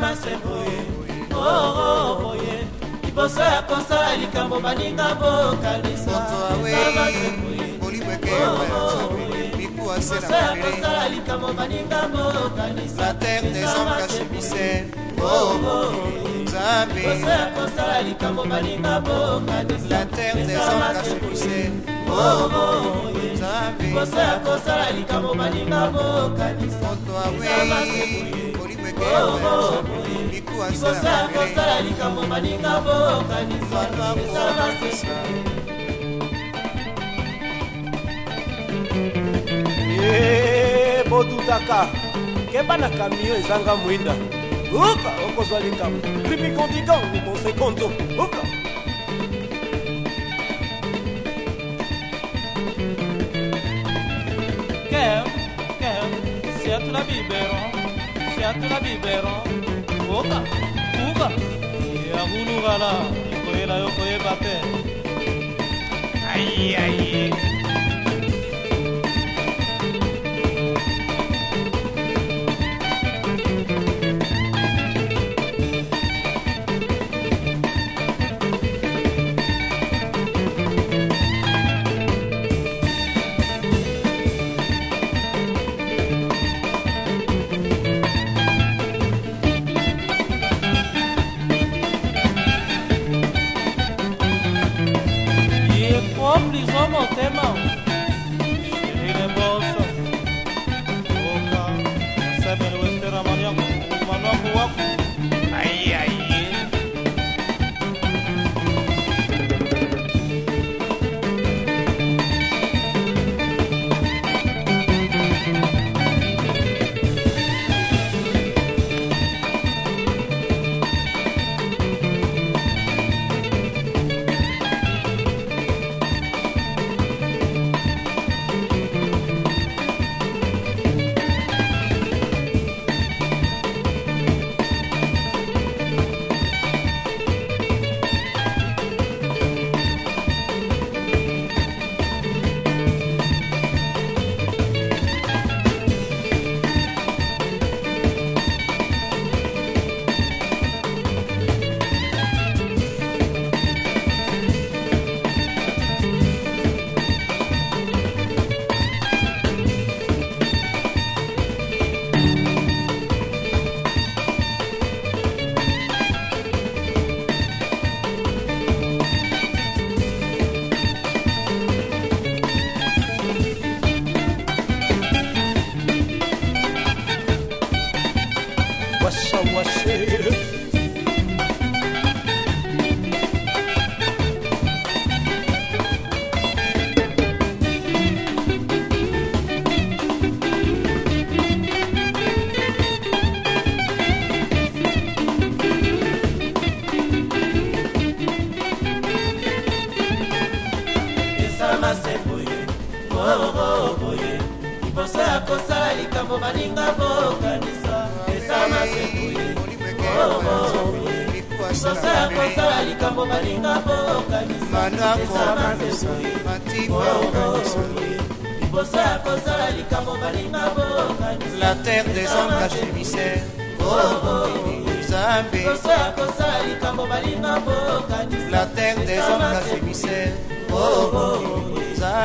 masemboye oboye liboso ya La terre des hommes La terre des hommes Moto kosala likambo baninga bokanisa esala masese bodudaka kemba na kamio ezanga mwinda uka okozwa likambo ripikondikan konsekonto uka kem kem siatula biberon siatela biberon oka kuka yakulukala ikoyela yokoyeba te aiai moko boye liboso ya kosala likambo baninga bokanisa esama sekuye mokoboye liboso ya kosala likambo baninga bokanisa esama sekuye mokoboye liboso ya kosala likambo baninga bokanisa la terre des anges chemisière nzambe la terre des anges chemisière